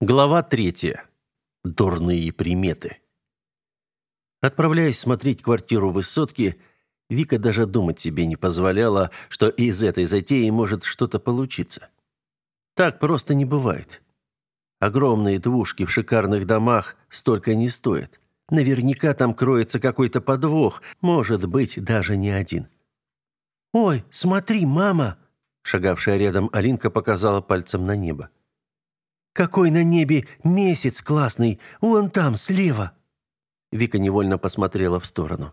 Глава третья. Дурные приметы. Отправляясь смотреть квартиру высотки, Вика даже думать себе не позволяла, что из этой затеи может что-то получиться. Так просто не бывает. Огромные двушки в шикарных домах столько не стоят. Наверняка там кроется какой-то подвох, может быть, даже не один. «Ой, смотри, мама!» Шагавшая рядом Алинка показала пальцем на небо. «Какой на небе месяц классный! Вон там, слева!» Вика невольно посмотрела в сторону.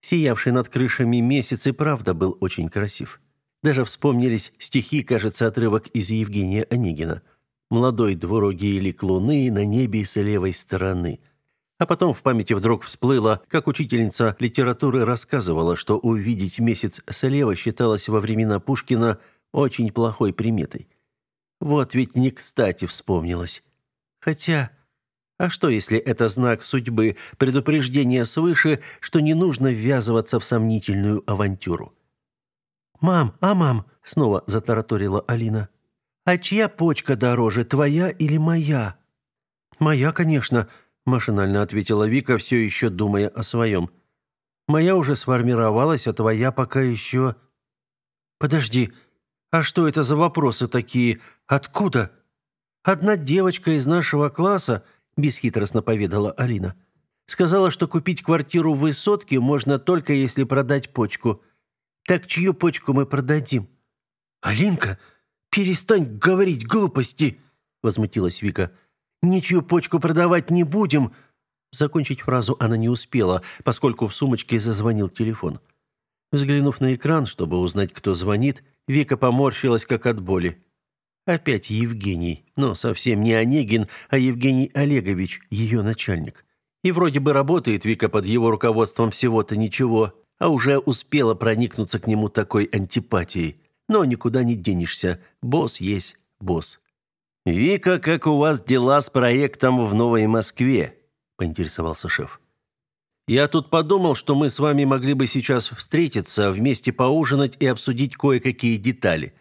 Сиявший над крышами месяц и правда был очень красив. Даже вспомнились стихи, кажется, отрывок из Евгения Онегина. «Молодой двурогий лик луны на небе с левой стороны». А потом в памяти вдруг всплыло, как учительница литературы рассказывала, что увидеть месяц слева считалось во времена Пушкина очень плохой приметой. Вот ведь не кстати вспомнилось. Хотя, а что если это знак судьбы, предупреждение свыше, что не нужно ввязываться в сомнительную авантюру? «Мам, а мам?» — снова затараторила Алина. «А чья почка дороже, твоя или моя?» «Моя, конечно», машинально ответила Вика, все еще думая о своем. Моя уже сформировалась, а твоя пока еще... Подожди, а что это за вопросы такие? Откуда? Одна девочка из нашего класса, бесхитростно поведала Алина, сказала, что купить квартиру в высотке можно только если продать почку. Так чью почку мы продадим? Алинка, перестань говорить глупости, возмутилась Вика. Ничью почку продавать не будем!» Закончить фразу она не успела, поскольку в сумочке зазвонил телефон. Взглянув на экран, чтобы узнать, кто звонит, Вика поморщилась, как от боли. Опять Евгений, но совсем не Онегин, а Евгений Олегович, ее начальник. И вроде бы работает Вика под его руководством всего-то ничего, а уже успела проникнуться к нему такой антипатией. Но никуда не денешься, босс есть босс. «Вика, как у вас дела с проектом в Новой Москве?» – поинтересовался шеф. «Я тут подумал, что мы с вами могли бы сейчас встретиться, вместе поужинать и обсудить кое-какие детали».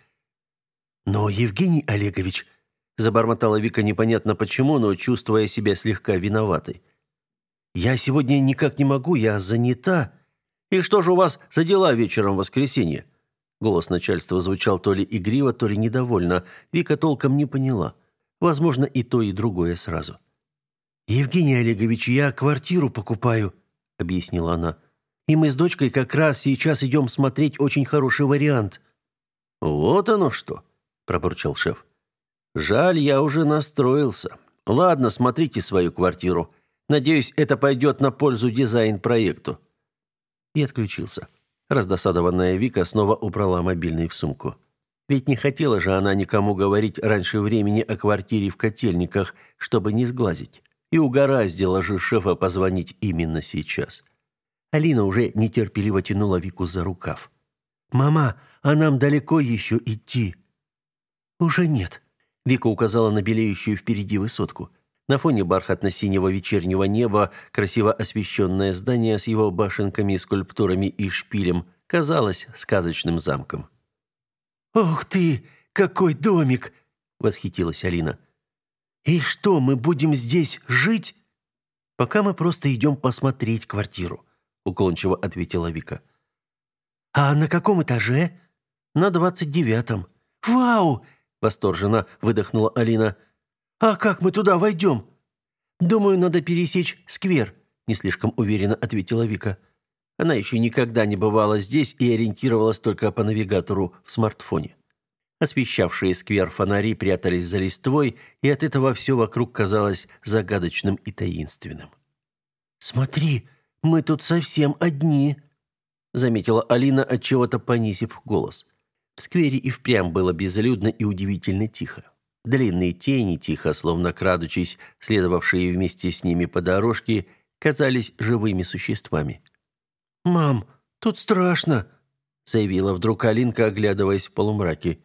«Но, Евгений Олегович», – забормотала Вика непонятно почему, но чувствуя себя слегка виноватой. «Я сегодня никак не могу, я занята». «И что же у вас за дела вечером в воскресенье?» Голос начальства звучал то ли игриво, то ли недовольно. Вика толком не поняла. Возможно, и то, и другое сразу. «Евгений Олегович, я квартиру покупаю», — объяснила она. «И мы с дочкой как раз сейчас идем смотреть очень хороший вариант». «Вот оно что», — пробурчал шеф. «Жаль, я уже настроился. Ладно, смотрите свою квартиру. Надеюсь, это пойдет на пользу дизайн-проекту». И отключился. Раздосадованная Вика снова убрала мобильный в сумку. Ведь не хотела же она никому говорить раньше времени о квартире в Котельниках, чтобы не сглазить. И угораздило же шефа позвонить именно сейчас. Алина уже нетерпеливо тянула Вику за рукав. «Мама, а нам далеко еще идти?» «Уже нет», — Вика указала на белеющую впереди высотку. На фоне бархатно-синего вечернего неба красиво освещенное здание с его башенками, скульптурами и шпилем казалось сказочным замком. «Ух ты, какой домик!» — восхитилась Алина. «И что, мы будем здесь жить?» «Пока мы просто идем посмотреть квартиру», — уклончиво ответила Вика. «А на каком этаже?» «На двадцать девятом». «Вау!» — восторженно выдохнула Алина. «А как мы туда войдем?» «Думаю, надо пересечь сквер», — не слишком уверенно ответила Вика. Она еще никогда не бывала здесь и ориентировалась только по навигатору в смартфоне. Освещавшие сквер фонари прятались за листвой, и от этого все вокруг казалось загадочным и таинственным. «Смотри, мы тут совсем одни», — заметила Алина, отчего-то понизив голос. В сквере и впрямь было безлюдно и удивительно тихо. Длинные тени, тихо, словно крадучись, следовавшие вместе с ними по дорожке, казались живыми существами. «Мам, тут страшно», — заявила вдруг Алинка, оглядываясь в полумраке.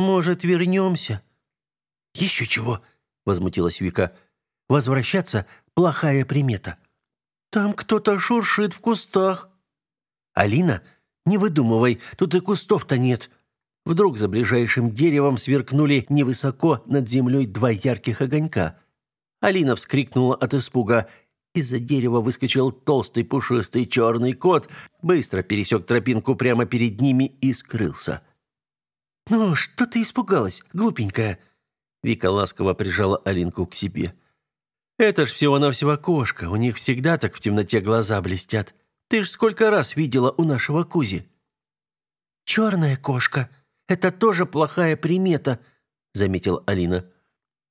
«Может, вернемся?» «Еще чего», — возмутилась Вика. «Возвращаться — плохая примета». «Там кто-то шуршит в кустах». «Алина, не выдумывай, тут и кустов-то нет». Вдруг за ближайшим деревом сверкнули невысоко над землей два ярких огонька. Алина вскрикнула от испуга. Из-за дерева выскочил толстый пушистый черный кот, быстро пересек тропинку прямо перед ними и скрылся. «Ну, что ты испугалась, глупенькая?» Вика ласково прижала Алинку к себе. «Это ж всего-навсего кошка, у них всегда так в темноте глаза блестят. Ты ж сколько раз видела у нашего Кузи?» «Черная кошка. Это тоже плохая примета», — заметила Алина.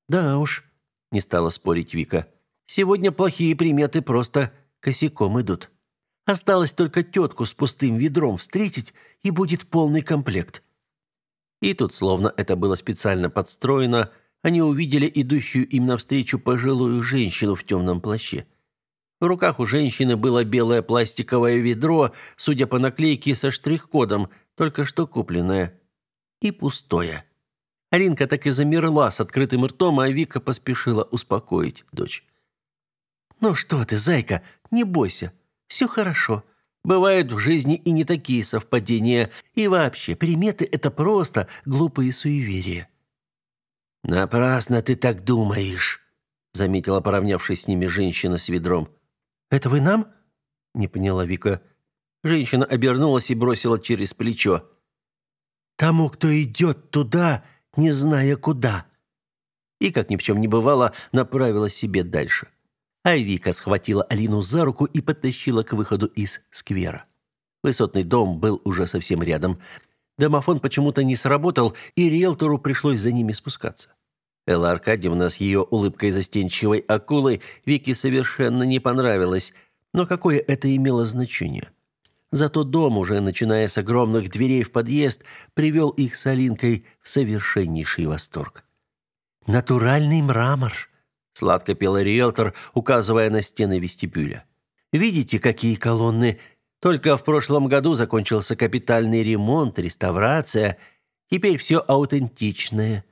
«Да уж», — не стала спорить Вика. «Сегодня плохие приметы просто косяком идут. Осталось только тетку с пустым ведром встретить, и будет полный комплект». И тут, словно это было специально подстроено, они увидели идущую им навстречу пожилую женщину в темном плаще. В руках у женщины было белое пластиковое ведро, судя по наклейке со штрих-кодом, только что купленное. И пустое. Алинка так и замерла с открытым ртом, а Вика поспешила успокоить дочь. «Ну что ты, зайка, не бойся. Все хорошо. Бывают в жизни и не такие совпадения. И вообще, приметы – это просто глупые суеверия». «Напрасно ты так думаешь», – заметила поравнявшись с ними женщина с ведром. «Это вы нам?» – не поняла Вика. Женщина обернулась и бросила через плечо. «Тому, кто идет туда, не зная куда». И, как ни в чем не бывало, направила себе дальше. А Вика схватила Алину за руку и подтащила к выходу из сквера. Высотный дом был уже совсем рядом. Домофон почему-то не сработал, и риэлтору пришлось за ними спускаться. Элла Аркадьевна с ее улыбкой застенчивой акулы Вике совершенно не понравилась, но какое это имело значение? Зато дом, уже начиная с огромных дверей в подъезд, привел их с Алинкой в совершеннейший восторг. «Натуральный мрамор», — сладко пела риэлтор, указывая на стены вестибюля. «Видите, какие колонны? Только в прошлом году закончился капитальный ремонт, реставрация. Теперь все аутентичное.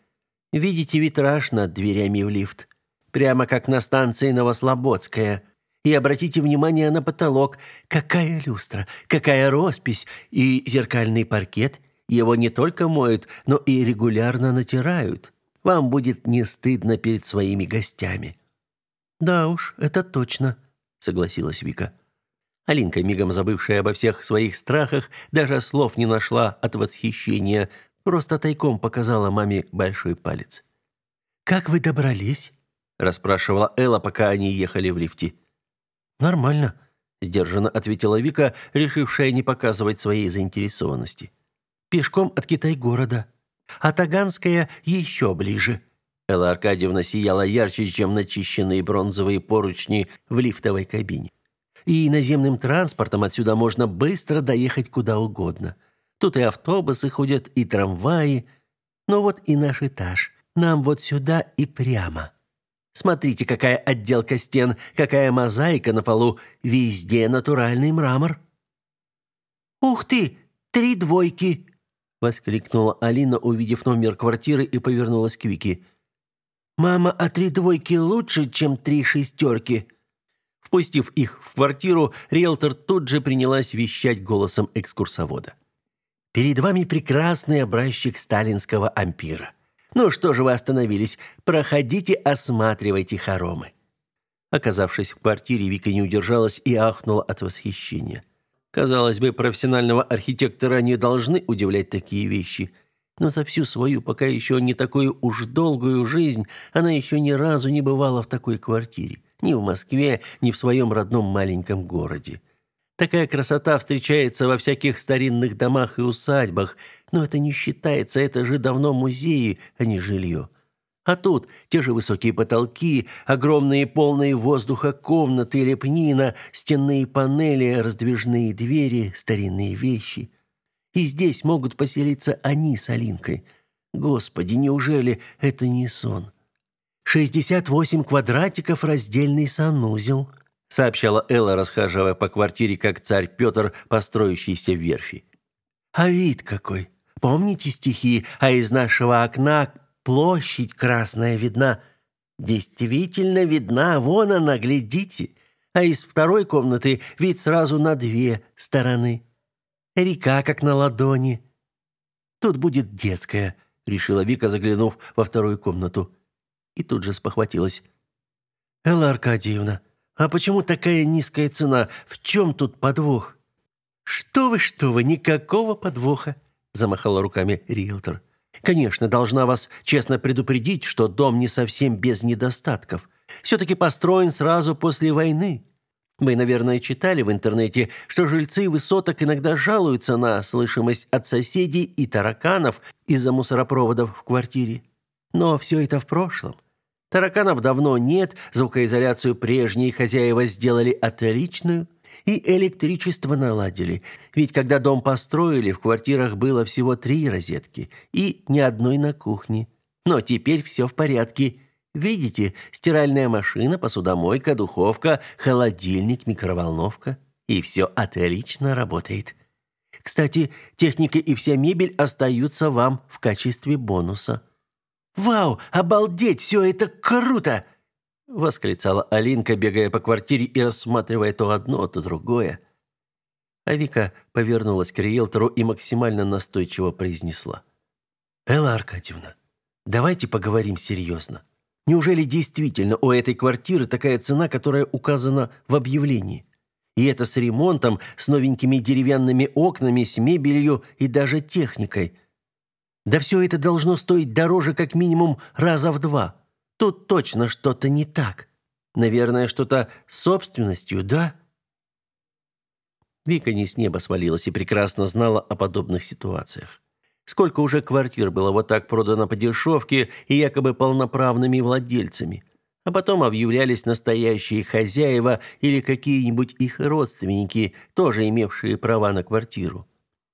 Видите витраж над дверями в лифт? Прямо как на станции Новослободская. И обратите внимание на потолок. Какая люстра, какая роспись и зеркальный паркет. Его не только моют, но и регулярно натирают. Вам будет не стыдно перед своими гостями. Да уж, это точно, согласилась Вика. Алинка, мигом забывшая обо всех своих страхах, даже слов не нашла от восхищения – Просто тайком показала маме большой палец. «Как вы добрались?» – расспрашивала Элла, пока они ехали в лифте. «Нормально», – сдержанно ответила Вика, решившая не показывать своей заинтересованности. «Пешком от Китай-города. А Таганская еще ближе». Элла Аркадьевна сияла ярче, чем начищенные бронзовые поручни в лифтовой кабине. «И наземным транспортом отсюда можно быстро доехать куда угодно». Тут и автобусы ходят, и трамваи. Ну вот и наш этаж. Нам вот сюда и прямо. Смотрите, какая отделка стен, какая мозаика на полу. Везде натуральный мрамор. «Ух ты! Три двойки!» — воскликнула Алина, увидев номер квартиры и повернулась к Вике. «Мама, а три двойки лучше, чем три шестерки?» Впустив их в квартиру, риэлтор тут же принялась вещать голосом экскурсовода. Перед вами прекрасный образчик сталинского ампира. Ну что же вы остановились? Проходите, осматривайте хоромы. Оказавшись в квартире, Вика не удержалась и ахнула от восхищения. Казалось бы, профессионального архитектора не должны удивлять такие вещи. Но за всю свою, пока еще не такую уж долгую жизнь, она еще ни разу не бывала в такой квартире. Ни в Москве, ни в своем родном маленьком городе. Такая красота встречается во всяких старинных домах и усадьбах, но это не считается, это же давно музеи, а не жилье. А тут те же высокие потолки, огромные полные воздуха комнаты, лепнина, стенные панели, раздвижные двери, старинные вещи. И здесь могут поселиться они с Алинкой. Господи, неужели это не сон? Шестьдесят восемь квадратиков раздельный санузел, сообщала Элла, расхаживая по квартире, как царь Петр, построящийся в верфи. А вид какой! Помните стихи, а из нашего окна площадь красная видна? Действительно видна, вон она, глядите. А из второй комнаты вид сразу на две стороны. Река как на ладони. Тут будет детская, решила Вика, заглянув во вторую комнату. И тут же спохватилась. Элла Аркадьевна, а почему такая низкая цена? В чем тут подвох? Что вы, что вы, никакого подвоха, замахала руками риэлтор. Конечно, должна вас честно предупредить, что дом не совсем без недостатков. все таки построен сразу после войны. Вы, наверное, читали в интернете, что жильцы высоток иногда жалуются на слышимость от соседей и тараканов из-за мусоропроводов в квартире. Но все это в прошлом. Тараканов давно нет, звукоизоляцию прежние хозяева сделали отличную и электричество наладили. Ведь когда дом построили, в квартирах было всего три розетки и ни одной на кухне. Но теперь все в порядке. Видите, стиральная машина, посудомойка, духовка, холодильник, микроволновка. И все отлично работает. Кстати, техника и вся мебель остаются вам в качестве бонуса. «Вау! Обалдеть! Все это круто!» Восклицала Алинка, бегая по квартире и рассматривая то одно, то другое. А Вика повернулась к риэлтору и максимально настойчиво произнесла. «Элла Аркадьевна, давайте поговорим серьезно. Неужели действительно у этой квартиры такая цена, которая указана в объявлении? И это с ремонтом, с новенькими деревянными окнами, с мебелью и даже техникой. Да все это должно стоить дороже как минимум раза в два. Тут точно что-то не так. Наверное, что-то с собственностью, да? Вика не с неба свалилась и прекрасно знала о подобных ситуациях. Сколько уже квартир было вот так продано по дешевке и якобы полноправными владельцами. А потом объявлялись настоящие хозяева или какие-нибудь их родственники, тоже имевшие права на квартиру.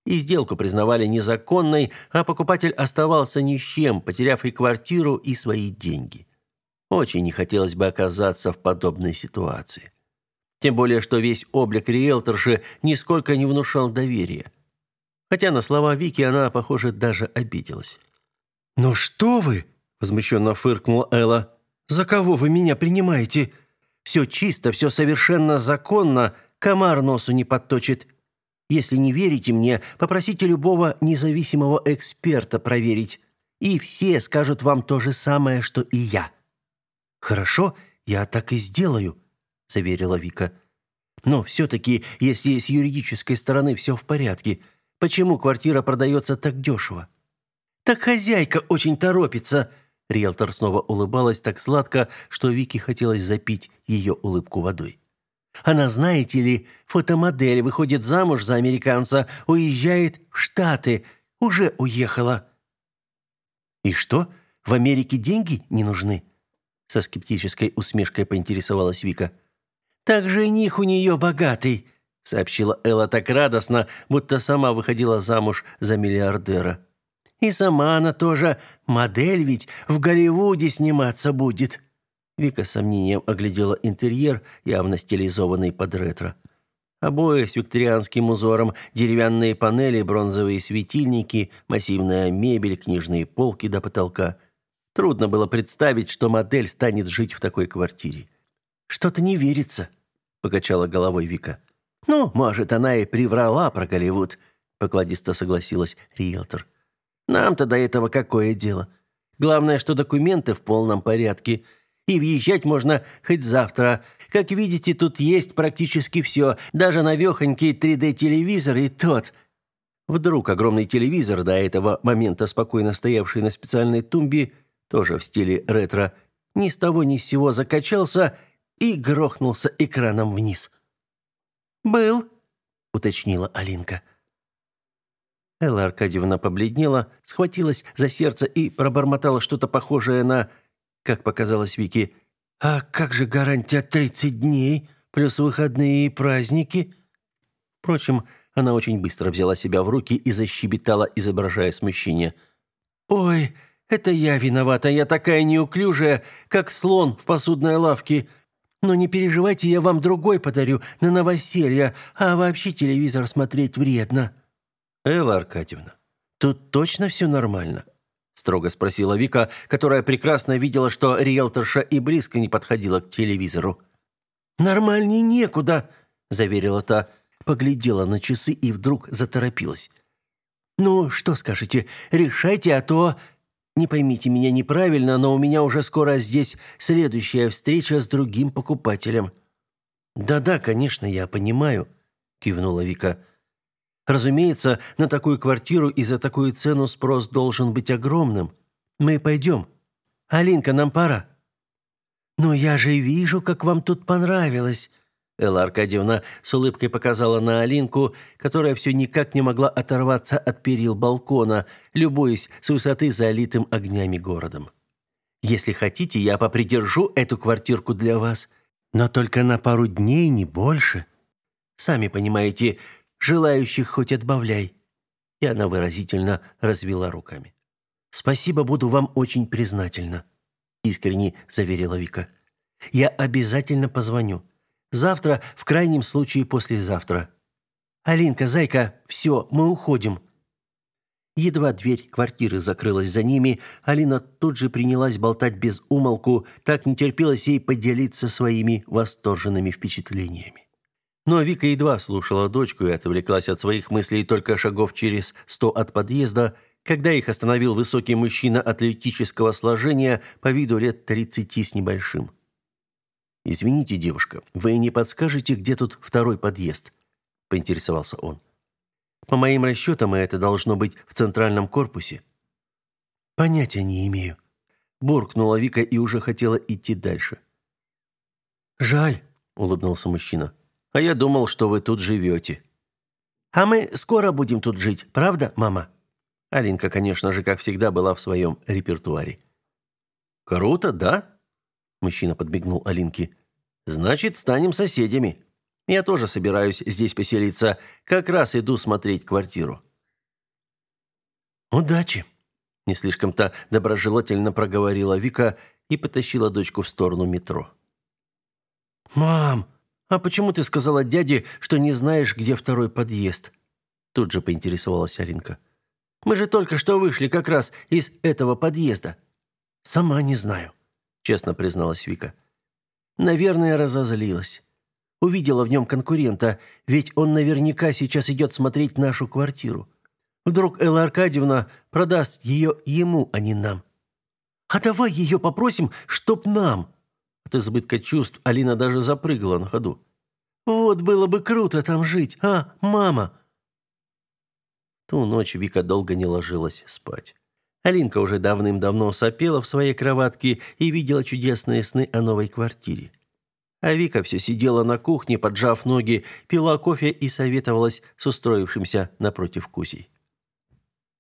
И сделку признавали незаконной, а покупатель оставался ни с чем, потеряв и квартиру, и свои деньги. Очень не хотелось бы оказаться в подобной ситуации. Тем более, что весь облик риэлторши нисколько не внушал доверия хотя на слова Вики она, похоже, даже обиделась. «Ну что вы?» – возмущенно фыркнула Элла. «За кого вы меня принимаете? Все чисто, все совершенно законно, комар носу не подточит. Если не верите мне, попросите любого независимого эксперта проверить, и все скажут вам то же самое, что и я». «Хорошо, я так и сделаю», – заверила Вика. «Но все-таки, если с юридической стороны все в порядке – Почему квартира продается так дешево?» «Так хозяйка очень торопится!» Риэлтор снова улыбалась так сладко, что Вике хотелось запить ее улыбку водой. «Она, знаете ли, фотомодель, выходит замуж за американца, уезжает в Штаты, уже уехала». «И что, в Америке деньги не нужны?» Со скептической усмешкой поинтересовалась Вика. «Так жених у нее богатый сообщила Элла так радостно, будто сама выходила замуж за миллиардера. И сама она тоже модель ведь в Голливуде сниматься будет. Вика с сомнением оглядела интерьер, явно стилизованный под ретро. Обои с викторианским узором, деревянные панели, бронзовые светильники, массивная мебель, книжные полки до потолка. Трудно было представить, что модель станет жить в такой квартире. «Что-то не верится», — покачала головой Вика. «Ну, может, она и приврала про Голливуд», — покладисто согласилась риэлтор. «Нам-то до этого какое дело? Главное, что документы в полном порядке, и въезжать можно хоть завтра. Как видите, тут есть практически все, даже навехонький 3D-телевизор и тот». Вдруг огромный телевизор, до этого момента спокойно стоявший на специальной тумбе, тоже в стиле ретро, ни с того ни с сего закачался и грохнулся экраном вниз. «Был», — уточнила Алинка. Элла Аркадьевна побледнела, схватилась за сердце и пробормотала что-то похожее на, как показалось Вике, «А как же гарантия 30 дней, плюс выходные и праздники?» Впрочем, она очень быстро взяла себя в руки и защебетала, изображая смущение. «Ой, это я виновата, я такая неуклюжая, как слон в посудной лавке. Но не переживайте, я вам другой подарю на новоселье, а вообще телевизор смотреть вредно». «Элла Аркадьевна, тут точно все нормально?» строго спросила Вика, которая прекрасно видела, что риэлторша и близко не подходила к телевизору. «Нормальней некуда», – заверила та, поглядела на часы и вдруг заторопилась. Ну, что скажете? Решайте, а то не поймите меня неправильно, но у меня уже скоро здесь следующая встреча с другим покупателем. Да-да, конечно, я понимаю, кивнула Вика. Разумеется, на такую квартиру и за такую цену спрос должен быть огромным. Мы пойдем. Алинка, нам пора. Но я же вижу, как вам тут понравилось. Элла Аркадьевна с улыбкой показала на Алинку, которая все никак не могла оторваться от перил балкона, любуясь с высоты залитым огнями городом. «Если хотите, я попридержу эту квартирку для вас, но только на пару дней, не больше. Сами понимаете, желающих хоть отбавляй». И она выразительно развела руками. «Спасибо, буду вам очень признательна», — искренне заверила Вика. «Я обязательно позвоню». Завтра, в крайнем случае послезавтра. Алинка, зайка, все, мы уходим. Едва дверь квартиры закрылась за ними, Алина тут же принялась болтать без умолку, так не терпелось ей поделиться своими восторженными впечатлениями. Но Вика едва слушала дочку и отвлеклась от своих мыслей только шагов через сто от подъезда, когда их остановил высокий мужчина атлетического сложения по виду лет тридцати с небольшим. «Извините, девушка, вы не подскажете, где тут второй подъезд?» – поинтересовался он. «По моим расчетам, это должно быть в центральном корпусе». «Понятия не имею», – буркнула Вика и уже хотела идти дальше. «Жаль», – улыбнулся мужчина. «А я думал, что вы тут живете». «А мы скоро будем тут жить, правда, мама?» Алинка, конечно же, как всегда, была в своем репертуаре. «Круто, да?» Мужчина подмигнул Алинке. Значит, станем соседями. Я тоже собираюсь здесь поселиться. Как раз иду смотреть квартиру. Удачи, не слишком-то доброжелательно проговорила Вика и потащила дочку в сторону метро. Мам, а почему ты сказала дяде, что не знаешь, где второй подъезд? Тут же поинтересовалась Алинка. Мы же только что вышли как раз из этого подъезда. Сама не знаю честно призналась Вика. Наверное, разозлилась. Увидела в нем конкурента, ведь он наверняка сейчас идет смотреть нашу квартиру. Вдруг Элла Аркадьевна продаст ее ему, а не нам. А давай ее попросим, чтоб нам. От избытка чувств Алина даже запрыгала на ходу. Вот было бы круто там жить, а, мама. Ту ночь Вика долго не ложилась спать. Алинка уже давным-давно сопела в своей кроватке и видела чудесные сны о новой квартире. А Вика все сидела на кухне, поджав ноги, пила кофе и советовалась с устроившимся напротив Кузей.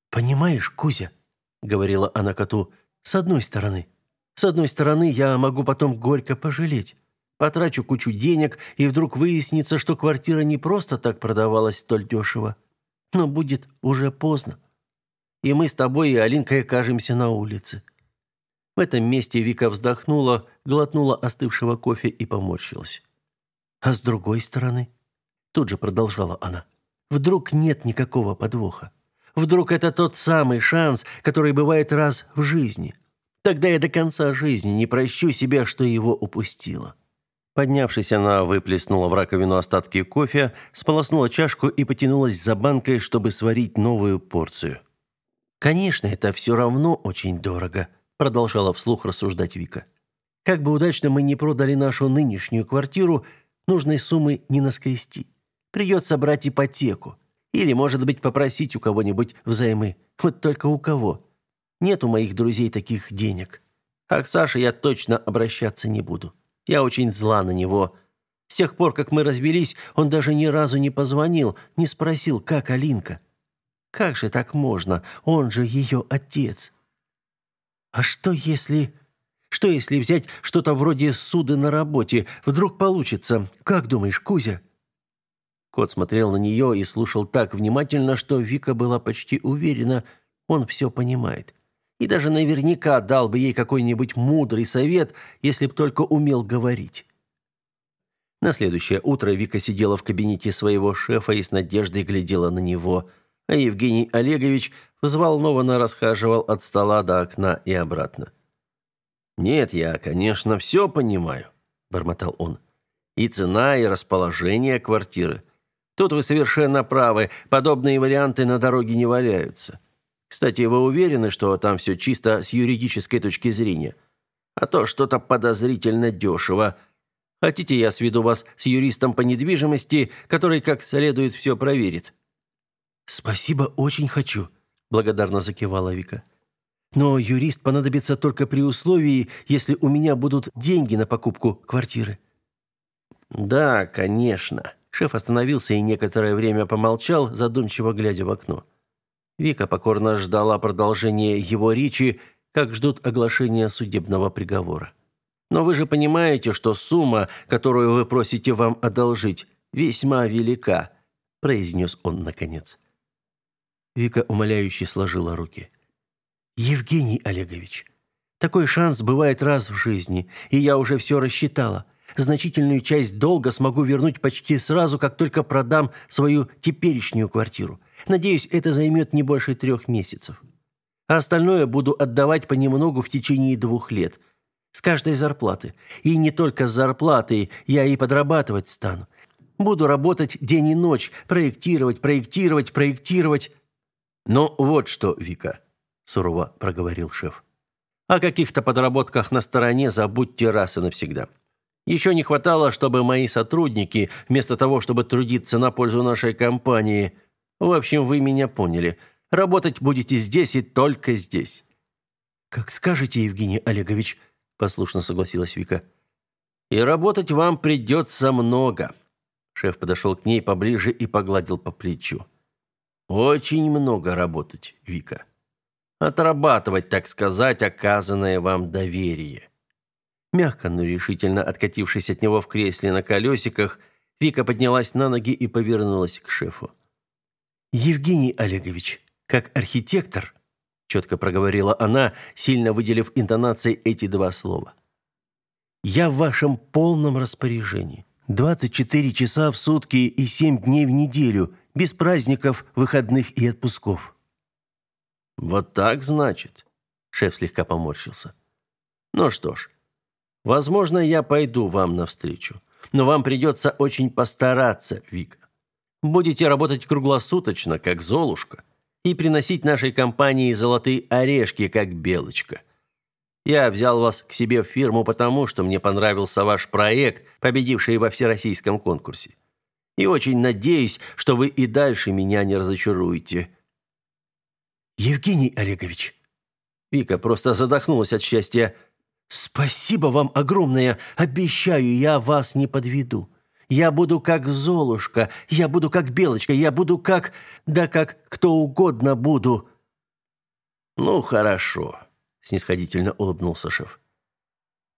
«Понимаешь, Кузя», — говорила она коту, — «с одной стороны. С одной стороны, я могу потом горько пожалеть. Потрачу кучу денег, и вдруг выяснится, что квартира не просто так продавалась столь дешево. Но будет уже поздно и мы с тобой и Алинкой окажемся на улице». В этом месте Вика вздохнула, глотнула остывшего кофе и поморщилась. «А с другой стороны?» Тут же продолжала она. «Вдруг нет никакого подвоха? Вдруг это тот самый шанс, который бывает раз в жизни? Тогда я до конца жизни не прощу себя, что его упустила». Поднявшись, она выплеснула в раковину остатки кофе, сполоснула чашку и потянулась за банкой, чтобы сварить новую порцию. Конечно, это все равно очень дорого, продолжала вслух рассуждать Вика. Как бы удачно мы не продали нашу нынешнюю квартиру, нужной суммы не наскрести. Придется брать ипотеку. Или, может быть, попросить у кого-нибудь взаймы. Вот только у кого? Нет у моих друзей таких денег. А к Саше я точно обращаться не буду. Я очень зла на него. С тех пор, как мы развелись, он даже ни разу не позвонил, не спросил, как Алинка. Как же так можно? Он же ее отец. А что если... Что если взять что-то вроде суды на работе? Вдруг получится. Как думаешь, Кузя?» Кот смотрел на нее и слушал так внимательно, что Вика была почти уверена, он все понимает. И даже наверняка дал бы ей какой-нибудь мудрый совет, если б только умел говорить. На следующее утро Вика сидела в кабинете своего шефа и с надеждой глядела на него – а Евгений Олегович взволнованно расхаживал от стола до окна и обратно. «Нет, я, конечно, все понимаю», – бормотал он. «И цена, и расположение квартиры. Тут вы совершенно правы. Подобные варианты на дороге не валяются. Кстати, вы уверены, что там все чисто с юридической точки зрения? А то что-то подозрительно дешево. Хотите, я сведу вас с юристом по недвижимости, который как следует все проверит?» «Спасибо, очень хочу», – благодарно закивала Вика. «Но юрист понадобится только при условии, если у меня будут деньги на покупку квартиры». «Да, конечно». Шеф остановился и некоторое время помолчал, задумчиво глядя в окно. Вика покорно ждала продолжения его речи, как ждут оглашения судебного приговора. Но вы же понимаете, что сумма, которую вы просите вам одолжить, весьма велика, произнес он наконец. Вика умоляюще сложила руки. Евгений Олегович, такой шанс бывает раз в жизни, и я уже все рассчитала. Значительную часть долга смогу вернуть почти сразу, как только продам свою теперешнюю квартиру. Надеюсь, это займет не больше трех месяцев. А остальное буду отдавать понемногу в течение двух лет. С каждой зарплаты. И не только с зарплатой, я и подрабатывать стану. Буду работать день и ночь, проектировать, проектировать, проектировать. «Ну вот что, Вика», – сурово проговорил шеф. «О каких-то подработках на стороне забудьте раз и навсегда. Еще не хватало, чтобы мои сотрудники, вместо того, чтобы трудиться на пользу нашей компании, в общем, вы меня поняли, работать будете здесь и только здесь». «Как скажете, Евгений Олегович», – послушно согласилась Вика. «И работать вам придется много». Шеф подошел к ней поближе и погладил по плечу. «Очень много работать, Вика. Отрабатывать, так сказать, оказанное вам доверие». Мягко, но решительно откатившись от него в кресле на колесиках, Вика поднялась на ноги и повернулась к шефу. «Евгений Олегович, как архитектор», – четко проговорила она, сильно выделив интонацией эти два слова. «Я в вашем полном распоряжении. 24 часа в сутки и 7 дней в неделю, без праздников, выходных и отпусков». «Вот так, значит?» – шеф слегка поморщился. «Ну что ж, Возможно, я пойду вам навстречу, но вам придется очень постараться, Вика. Будете работать круглосуточно, как Золушка, и приносить нашей компании золотые орешки, как Белочка. Я взял вас к себе в фирму потому, что мне понравился ваш проект, победивший во всероссийском конкурсе. И очень надеюсь, что вы и дальше меня не разочаруете. Евгений Олегович. Вика просто задохнулась от счастья. Спасибо вам огромное. Обещаю, я вас не подведу. Я буду как Золушка, я буду как Белочка, я буду как... Да как кто угодно буду». «Ну, хорошо», — снисходительно улыбнулся шеф.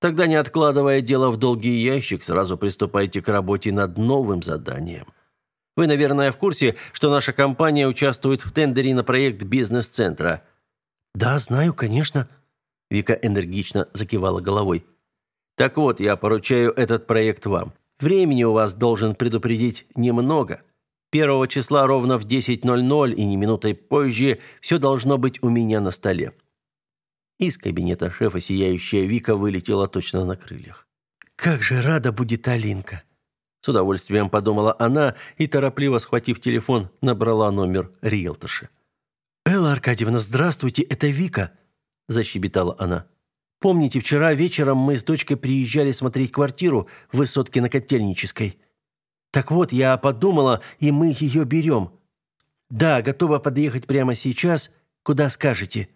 «Тогда, не откладывая дело в долгий ящик, сразу приступайте к работе над новым заданием. Вы, наверное, в курсе, что наша компания участвует в тендере на проект бизнес-центра?» «Да, знаю, конечно», Вика энергично закивала головой. Так вот, я поручаю этот проект вам. Времени у вас должен предупредить немного. Первого числа ровно в 10:00 и не минутой позже все должно быть у меня на столе. Из кабинета шефа сияющая Вика вылетела точно на крыльях. Как же рада будет Алинка. С удовольствием подумала она и торопливо схватив телефон, набрала номер риэлторши. Элла Аркадьевна, здравствуйте, это Вика защебетала она. Помните, вчера вечером мы с дочкой приезжали смотреть квартиру в высотке на Котельнической? Так вот, я подумала, и мы ее берем. Да, готова подъехать прямо сейчас, куда скажете.